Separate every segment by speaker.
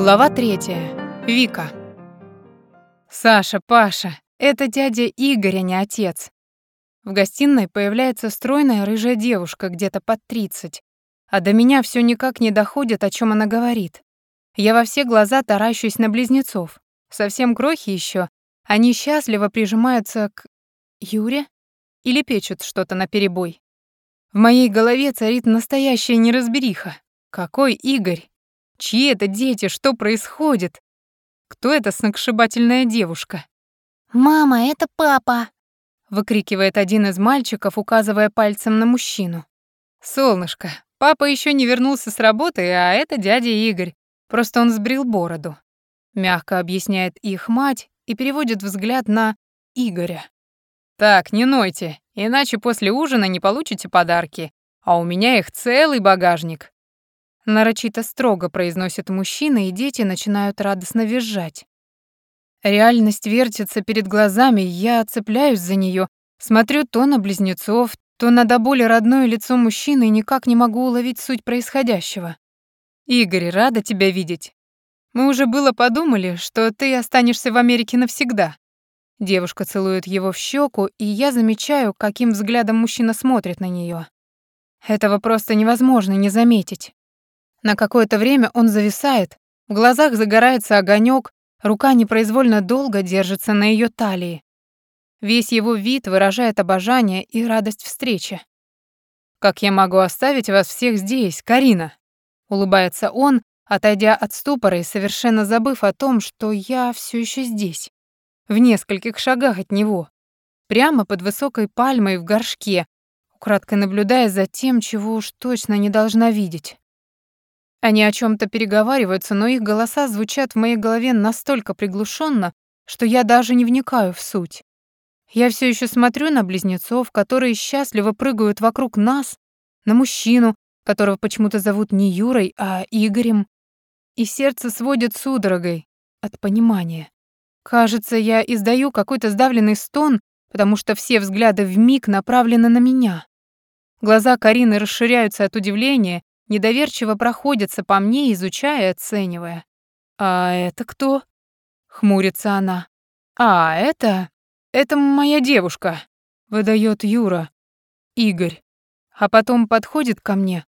Speaker 1: Глава третья. Вика. Саша, Паша, это дядя Игорь, а не отец. В гостиной появляется стройная рыжая девушка, где-то под 30, а до меня все никак не доходит, о чем она говорит. Я во все глаза таращусь на близнецов. Совсем крохи еще. Они счастливо прижимаются к... Юре? Или печут что-то наперебой? В моей голове царит настоящая неразбериха. Какой Игорь? Чьи это дети? Что происходит? Кто эта сногсшибательная девушка?
Speaker 2: «Мама, это папа!»
Speaker 1: — выкрикивает один из мальчиков, указывая пальцем на мужчину. «Солнышко, папа еще не вернулся с работы, а это дядя Игорь. Просто он сбрил бороду». Мягко объясняет их мать и переводит взгляд на Игоря. «Так, не нойте, иначе после ужина не получите подарки, а у меня их целый багажник». Нарочито строго произносит мужчина, и дети начинают радостно визжать. Реальность вертится перед глазами, я цепляюсь за нее, смотрю то на близнецов, то на до боли родное лицо мужчины и никак не могу уловить суть происходящего. «Игорь, рада тебя видеть. Мы уже было подумали, что ты останешься в Америке навсегда». Девушка целует его в щеку, и я замечаю, каким взглядом мужчина смотрит на нее. Этого просто невозможно не заметить. На какое-то время он зависает, в глазах загорается огонек, рука непроизвольно долго держится на ее талии. Весь его вид выражает обожание и радость встречи. «Как я могу оставить вас всех здесь, Карина?» Улыбается он, отойдя от ступора и совершенно забыв о том, что я все еще здесь, в нескольких шагах от него, прямо под высокой пальмой в горшке, украдкой наблюдая за тем, чего уж точно не должна видеть. Они о чем то переговариваются, но их голоса звучат в моей голове настолько приглушенно, что я даже не вникаю в суть. Я все еще смотрю на близнецов, которые счастливо прыгают вокруг нас, на мужчину, которого почему-то зовут не Юрой, а Игорем, и сердце сводит судорогой от понимания. Кажется, я издаю какой-то сдавленный стон, потому что все взгляды вмиг направлены на меня. Глаза Карины расширяются от удивления, недоверчиво проходятся по мне, изучая оценивая. «А это кто?» — хмурится она. «А, это... это моя девушка», — выдает Юра. Игорь. А потом подходит ко мне,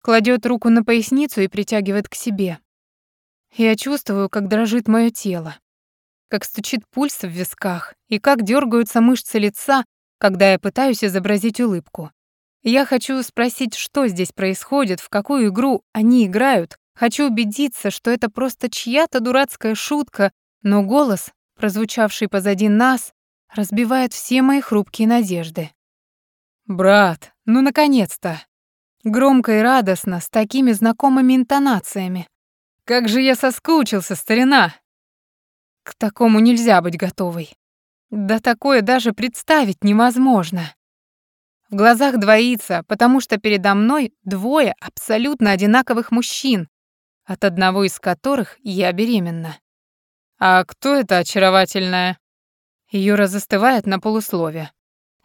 Speaker 1: кладет руку на поясницу и притягивает к себе. Я чувствую, как дрожит мое тело, как стучит пульс в висках и как дергаются мышцы лица, когда я пытаюсь изобразить улыбку. Я хочу спросить, что здесь происходит, в какую игру они играют. Хочу убедиться, что это просто чья-то дурацкая шутка, но голос, прозвучавший позади нас, разбивает все мои хрупкие надежды. «Брат, ну наконец-то!» Громко и радостно, с такими знакомыми интонациями. «Как же я соскучился, старина!» К такому нельзя быть готовой. Да такое даже представить невозможно. В глазах двоится, потому что передо мной двое абсолютно одинаковых мужчин, от одного из которых я беременна. «А кто эта очаровательная?» Юра застывает на полуслове.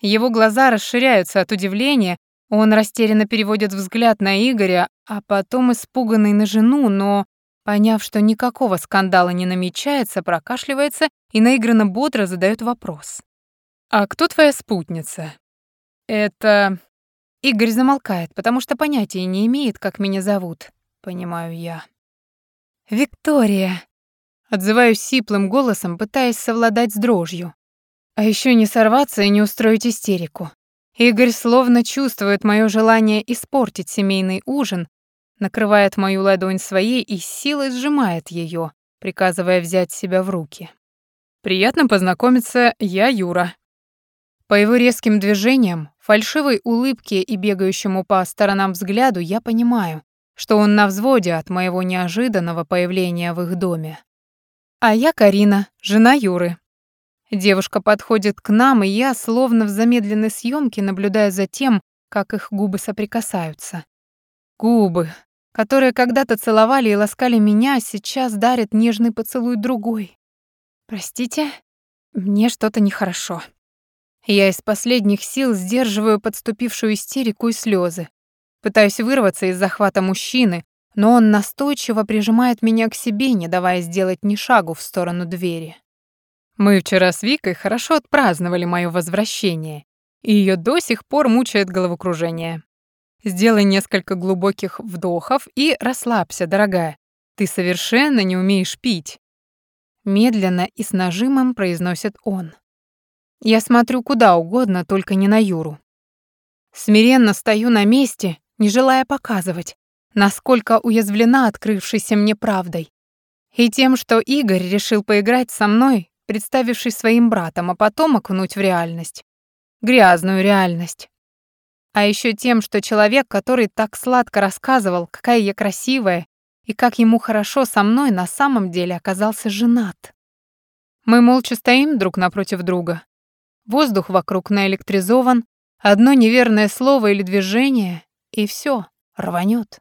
Speaker 1: Его глаза расширяются от удивления, он растерянно переводит взгляд на Игоря, а потом испуганный на жену, но, поняв, что никакого скандала не намечается, прокашливается и наигранно бодро задает вопрос. «А кто твоя спутница?» «Это...» Игорь замолкает, потому что понятия не имеет, как меня зовут, понимаю я. «Виктория!» Отзываюсь сиплым голосом, пытаясь совладать с дрожью. А еще не сорваться и не устроить истерику. Игорь словно чувствует мое желание испортить семейный ужин, накрывает мою ладонь своей и силой сжимает ее, приказывая взять себя в руки. «Приятно познакомиться, я Юра». По его резким движениям, фальшивой улыбке и бегающему по сторонам взгляду я понимаю, что он на взводе от моего неожиданного появления в их доме. А я Карина, жена Юры. Девушка подходит к нам, и я, словно в замедленной съемке, наблюдая за тем, как их губы соприкасаются. Губы, которые когда-то целовали и ласкали меня, сейчас дарят нежный поцелуй другой. Простите, мне что-то нехорошо. Я из последних сил сдерживаю подступившую истерику и слезы. Пытаюсь вырваться из захвата мужчины, но он настойчиво прижимает меня к себе, не давая сделать ни шагу в сторону двери. Мы вчера с Викой хорошо отпраздновали моё возвращение, и её до сих пор мучает головокружение. Сделай несколько глубоких вдохов и расслабься, дорогая. Ты совершенно не умеешь пить. Медленно и с нажимом произносит он. Я смотрю куда угодно, только не на Юру. Смиренно стою на месте, не желая показывать, насколько уязвлена открывшейся мне правдой. И тем, что Игорь решил поиграть со мной, представившись своим братом, а потом окунуть в реальность. Грязную реальность. А еще тем, что человек, который так сладко рассказывал, какая я красивая и как ему хорошо со мной, на самом деле оказался женат. Мы молча стоим друг напротив друга. Воздух вокруг наэлектризован, одно неверное слово или движение, и все рванет.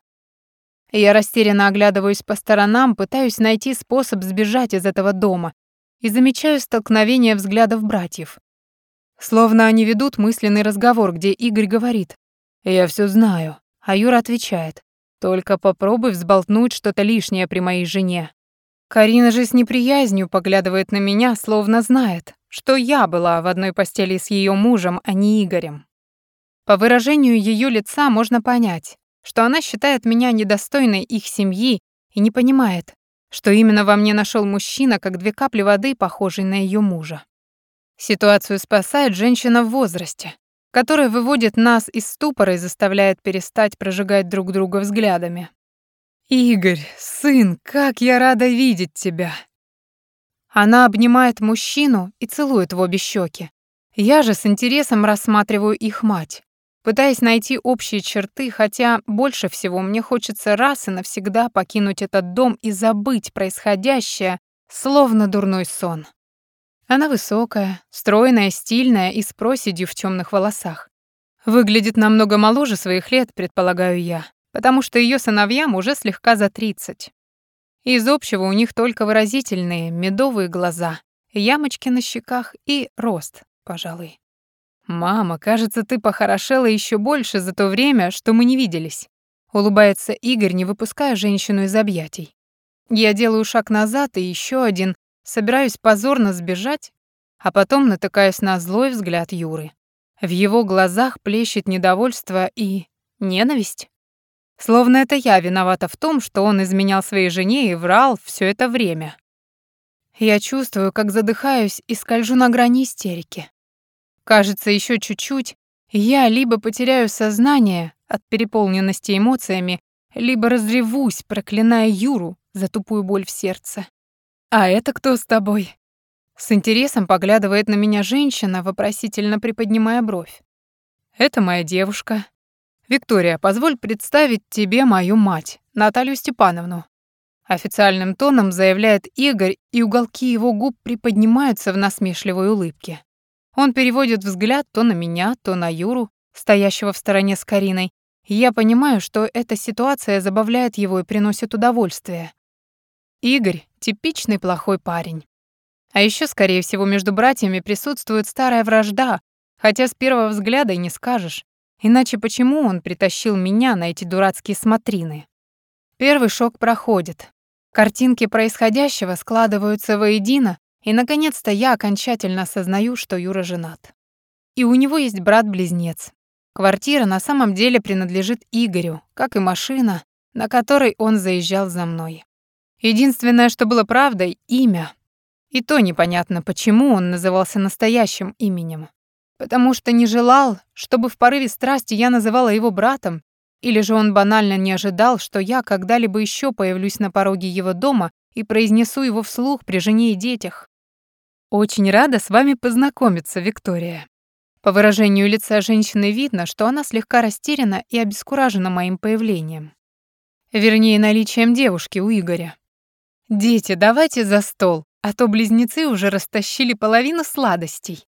Speaker 1: Я растерянно оглядываюсь по сторонам, пытаюсь найти способ сбежать из этого дома и замечаю столкновение взглядов братьев. Словно они ведут мысленный разговор, где Игорь говорит «Я все знаю», а Юра отвечает «Только попробуй взболтнуть что-то лишнее при моей жене». Карина же с неприязнью поглядывает на меня, словно знает, что я была в одной постели с ее мужем, а не Игорем. По выражению ее лица можно понять, что она считает меня недостойной их семьи и не понимает, что именно во мне нашел мужчина, как две капли воды, похожий на ее мужа. Ситуацию спасает женщина в возрасте, которая выводит нас из ступора и заставляет перестать прожигать друг друга взглядами. «Игорь, сын, как я рада видеть тебя!» Она обнимает мужчину и целует в обе щеки. Я же с интересом рассматриваю их мать пытаясь найти общие черты, хотя больше всего мне хочется раз и навсегда покинуть этот дом и забыть происходящее, словно дурной сон. Она высокая, стройная, стильная и с проседью в темных волосах. Выглядит намного моложе своих лет, предполагаю я, потому что ее сыновьям уже слегка за 30. Из общего у них только выразительные медовые глаза, ямочки на щеках и рост, пожалуй. «Мама, кажется, ты похорошела еще больше за то время, что мы не виделись», — улыбается Игорь, не выпуская женщину из объятий. Я делаю шаг назад и еще один, собираюсь позорно сбежать, а потом натыкаюсь на злой взгляд Юры. В его глазах плещет недовольство и ненависть. Словно это я виновата в том, что он изменял своей жене и врал все это время. Я чувствую, как задыхаюсь и скольжу на грани истерики. Кажется, еще чуть-чуть, я либо потеряю сознание от переполненности эмоциями, либо разревусь, проклиная Юру за тупую боль в сердце. «А это кто с тобой?» С интересом поглядывает на меня женщина, вопросительно приподнимая бровь. «Это моя девушка. Виктория, позволь представить тебе мою мать, Наталью Степановну». Официальным тоном заявляет Игорь, и уголки его губ приподнимаются в насмешливой улыбке. Он переводит взгляд то на меня, то на Юру, стоящего в стороне с Кариной. И я понимаю, что эта ситуация забавляет его и приносит удовольствие. Игорь — типичный плохой парень. А еще, скорее всего, между братьями присутствует старая вражда, хотя с первого взгляда и не скажешь. Иначе почему он притащил меня на эти дурацкие смотрины? Первый шок проходит. Картинки происходящего складываются воедино, и, наконец-то, я окончательно осознаю, что Юра женат. И у него есть брат-близнец. Квартира на самом деле принадлежит Игорю, как и машина, на которой он заезжал за мной. Единственное, что было правдой — имя. И то непонятно, почему он назывался настоящим именем. Потому что не желал, чтобы в порыве страсти я называла его братом, или же он банально не ожидал, что я когда-либо еще появлюсь на пороге его дома и произнесу его вслух при жене и детях. Очень рада с вами познакомиться, Виктория. По выражению лица женщины видно, что она слегка растеряна и обескуражена моим появлением. Вернее, наличием девушки у Игоря. Дети, давайте за стол, а то близнецы уже растащили половину сладостей.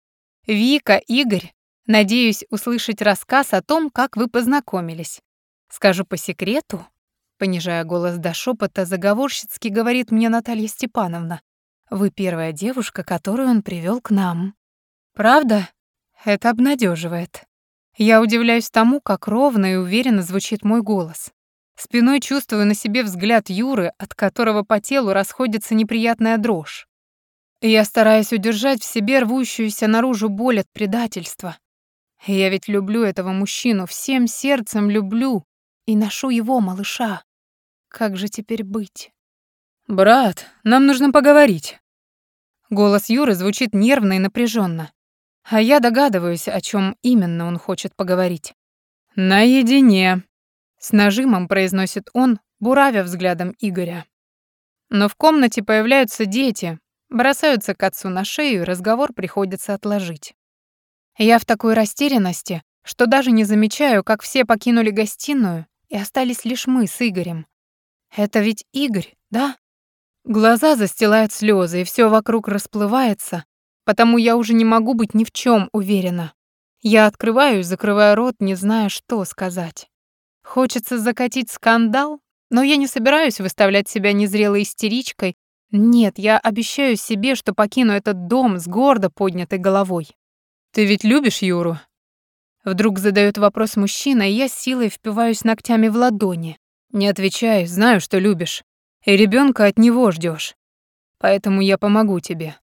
Speaker 1: Вика, Игорь, надеюсь услышать рассказ о том, как вы познакомились. Скажу по секрету, понижая голос до шепота, заговорщицки говорит мне Наталья Степановна. Вы первая девушка, которую он привел к нам. Правда? Это обнадеживает. Я удивляюсь тому, как ровно и уверенно звучит мой голос. Спиной чувствую на себе взгляд Юры, от которого по телу расходится неприятная дрожь. Я стараюсь удержать в себе рвущуюся наружу боль от предательства. Я ведь люблю этого мужчину, всем сердцем люблю и ношу его, малыша. Как же теперь быть?
Speaker 3: «Брат, нам нужно поговорить».
Speaker 1: Голос Юры звучит нервно и напряженно, А я догадываюсь, о чем именно он хочет поговорить.
Speaker 3: «Наедине», —
Speaker 1: с нажимом произносит он, буравя взглядом Игоря. Но в комнате появляются дети, бросаются к отцу на шею, и разговор приходится отложить. Я в такой растерянности, что даже не замечаю, как все покинули гостиную, и остались лишь мы с Игорем. Это ведь Игорь, да? Глаза застилают слезы, и все вокруг расплывается, потому я уже не могу быть ни в чем уверена. Я открываю и закрываю рот, не зная, что сказать. Хочется закатить скандал, но я не собираюсь выставлять себя незрелой истеричкой. Нет, я обещаю себе, что покину этот дом с гордо поднятой головой.
Speaker 3: «Ты ведь любишь Юру?»
Speaker 1: Вдруг задает вопрос мужчина, и я силой впиваюсь ногтями в ладони.
Speaker 3: Не отвечай, знаю, что любишь и ребенка от него ждешь. Поэтому я помогу тебе.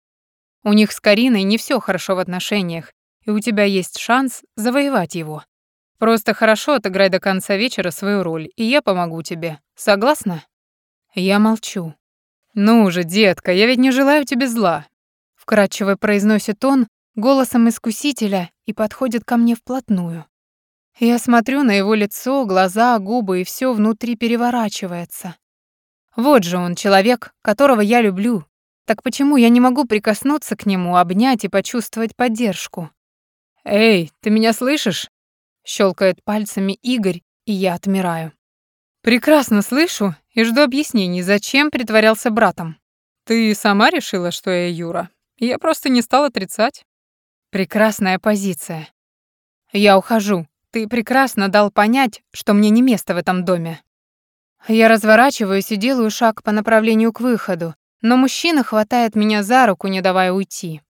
Speaker 3: У них с Кариной не все хорошо в отношениях, и у тебя есть шанс завоевать его. Просто хорошо отыграй до конца вечера свою роль, и я помогу тебе. Согласна?
Speaker 1: Я молчу.
Speaker 3: Ну же, детка, я ведь не желаю тебе зла,
Speaker 1: вкратчиво произносит он голосом искусителя и подходит ко мне вплотную. Я смотрю на его лицо, глаза, губы, и все внутри переворачивается. Вот же он, человек, которого я люблю. Так почему я не могу прикоснуться к нему, обнять и почувствовать поддержку?
Speaker 3: «Эй, ты меня слышишь?»
Speaker 1: Щелкает пальцами Игорь, и я отмираю.
Speaker 3: «Прекрасно слышу и жду объяснений, зачем притворялся братом. Ты сама решила, что я Юра? Я просто не стал отрицать».
Speaker 1: Прекрасная позиция. Я ухожу. Ты прекрасно дал понять, что мне не место в этом доме. Я разворачиваюсь и делаю шаг по направлению к выходу, но мужчина хватает меня за руку, не давая уйти.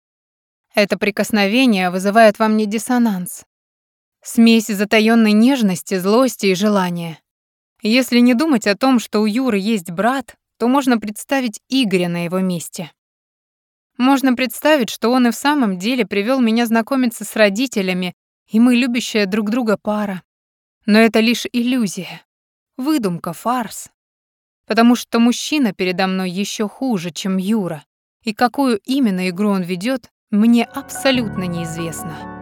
Speaker 1: Это прикосновение вызывает во мне диссонанс. Смесь затаённой нежности, злости и желания. Если не думать о том, что у Юры есть брат, то можно представить Игоря на его месте. Можно представить, что он и в самом деле привел меня знакомиться с родителями, и мы любящая друг друга пара. Но это лишь иллюзия. Выдумка, фарс. Потому что мужчина передо мной еще хуже, чем Юра. И какую именно игру он ведет, мне абсолютно неизвестно.